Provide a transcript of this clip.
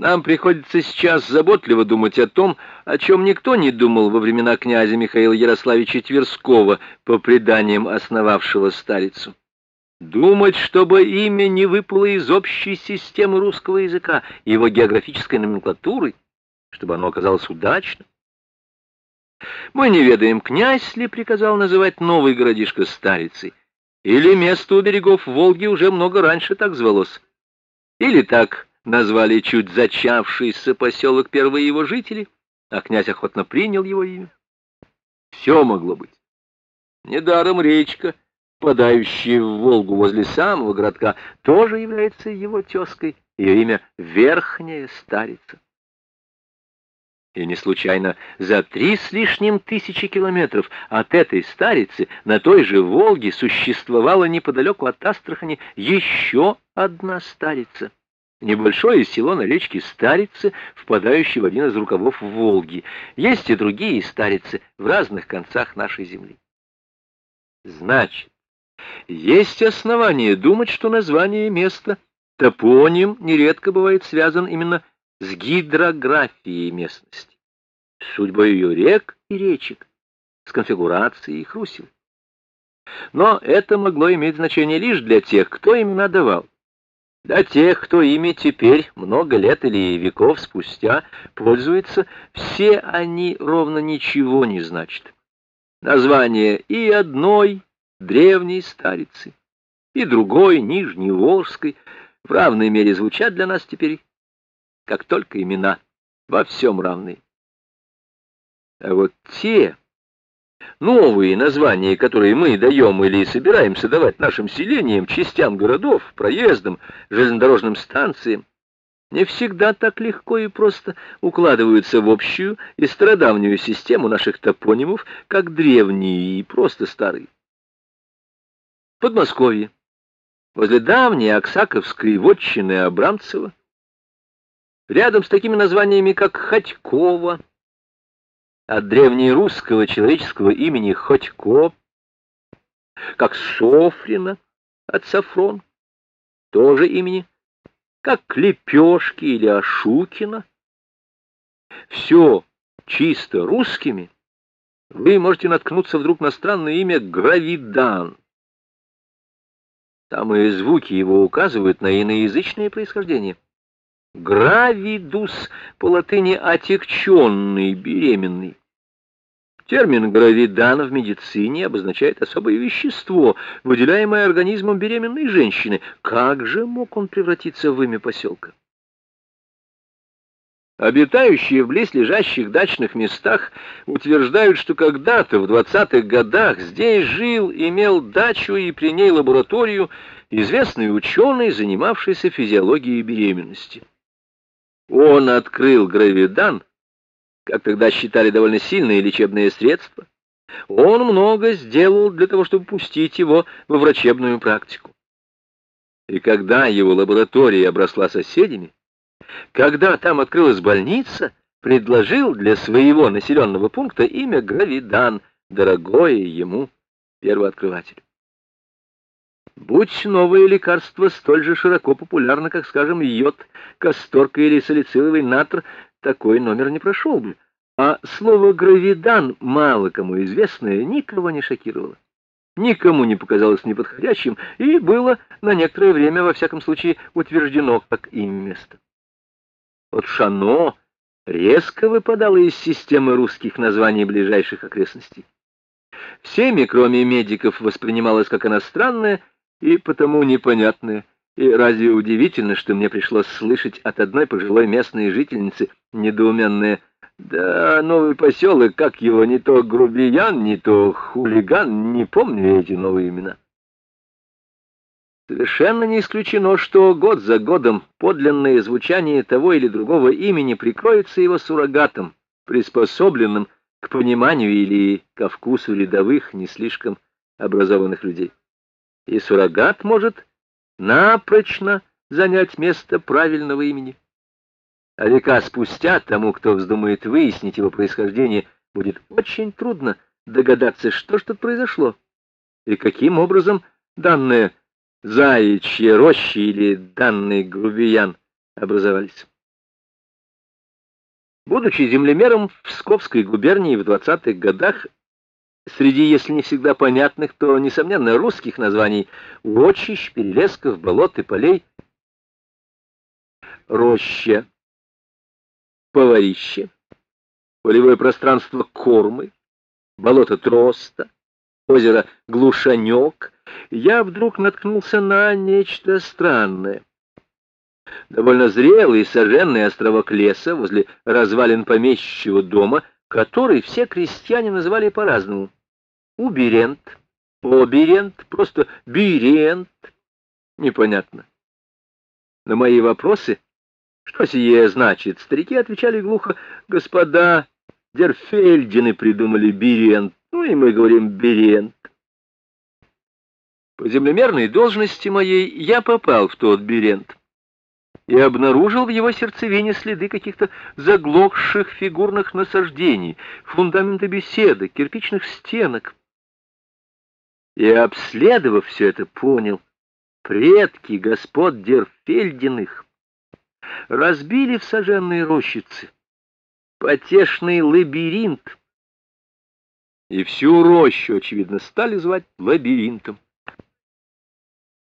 Нам приходится сейчас заботливо думать о том, о чем никто не думал во времена князя Михаила Ярославича Тверского, по преданиям основавшего старицу. Думать, чтобы имя не выпало из общей системы русского языка и его географической номенклатуры, чтобы оно оказалось удачным. Мы не ведаем, князь ли приказал называть новый городишко Старицей, или место у берегов Волги уже много раньше так звалось, или так назвали чуть зачавшийся поселок первые его жители, а князь охотно принял его имя. Все могло быть. Недаром речка, впадающая в Волгу возле самого городка, тоже является его тезкой, ее имя Верхняя Старица. И не случайно за три с лишним тысячи километров от этой старицы на той же Волге существовала неподалеку от Астрахани еще одна старица — Небольшое село на речке Старицы, впадающее в один из рукавов Волги. Есть и другие Старицы в разных концах нашей земли. Значит, есть основания думать, что название места, топоним, нередко бывает связан именно с гидрографией местности, с судьбой ее рек и речек, с конфигурацией их русел. Но это могло иметь значение лишь для тех, кто имена давал. Для тех, кто ими теперь, много лет или веков спустя, пользуется, все они ровно ничего не значат. Название и одной древней старицы, и другой нижневолжской в равной мере звучат для нас теперь, как только имена, во всем равны. А вот те, Новые названия, которые мы даем или собираемся давать нашим селениям, частям городов, проездам, железнодорожным станциям, не всегда так легко и просто укладываются в общую и стародавнюю систему наших топонимов, как древние и просто старые. Подмосковье, возле давней Оксаковской вотчины Абрамцева, рядом с такими названиями, как Ходькова, от древнерусского человеческого имени Ходько, как Софрина от Сафрон, тоже имени, как Лепешки или Ашукина. Все чисто русскими, вы можете наткнуться вдруг на странное имя Гравидан. Самые звуки его указывают на иноязычное происхождение. Гравидус по латыни «отекченный», «беременный». Термин гравидан в медицине обозначает особое вещество, выделяемое организмом беременной женщины. Как же мог он превратиться в имя поселка? Обитающие в близлежащих дачных местах утверждают, что когда-то в 20-х годах здесь жил, имел дачу и при ней лабораторию известный ученый, занимавшийся физиологией беременности. Он открыл гравидан, как тогда считали довольно сильные лечебные средства. Он много сделал для того, чтобы пустить его во врачебную практику. И когда его лаборатория обросла соседями, когда там открылась больница, предложил для своего населенного пункта имя Гравидан, дорогое ему первооткрывателю. Будь новое лекарство столь же широко популярно, как, скажем, йод, касторка или салициловый натр, такой номер не прошел бы. А слово «гравидан», мало кому известное, никого не шокировало. Никому не показалось неподходящим и было на некоторое время, во всяком случае, утверждено как им место. Вот Шано резко выпадало из системы русских названий ближайших окрестностей. Всеми, кроме медиков, воспринималось как иностранное и потому непонятное. И разве удивительно, что мне пришлось слышать от одной пожилой местной жительницы недоуменное «Да, новый поселок, как его, не то грубиян, не то хулиган, не помню эти новые имена». Совершенно не исключено, что год за годом подлинное звучание того или другого имени прикроется его суррогатом, приспособленным к пониманию или ко вкусу рядовых, не слишком образованных людей. И суррогат может напрочно занять место правильного имени. А века спустя тому, кто вздумает выяснить его происхождение, будет очень трудно догадаться, что ж тут произошло, и каким образом данное заячье рощи или данный грубиян образовались. Будучи землемером в Псковской губернии в 20-х годах, среди, если не всегда понятных, то, несомненно, русских названий урочищ, перелесков, болот и полей, роща, поварище, полевое пространство Кормы, болото Троста, озеро Глушанек, я вдруг наткнулся на нечто странное довольно зрелый сожженный островок леса возле развалин помещичьего дома, который все крестьяне называли по-разному. Уберент, оберент, просто бирент. Непонятно. На мои вопросы, что сие значит, старики отвечали глухо, господа Дерфельдины придумали бирент, ну и мы говорим бирент. По землемерной должности моей я попал в тот бирент и обнаружил в его сердцевине следы каких-то заглохших фигурных насаждений, фундамента беседы, кирпичных стенок. И, обследовав все это, понял, предки господ Дерфельдиных разбили в сожженные рощицы потешный лабиринт, и всю рощу, очевидно, стали звать лабиринтом.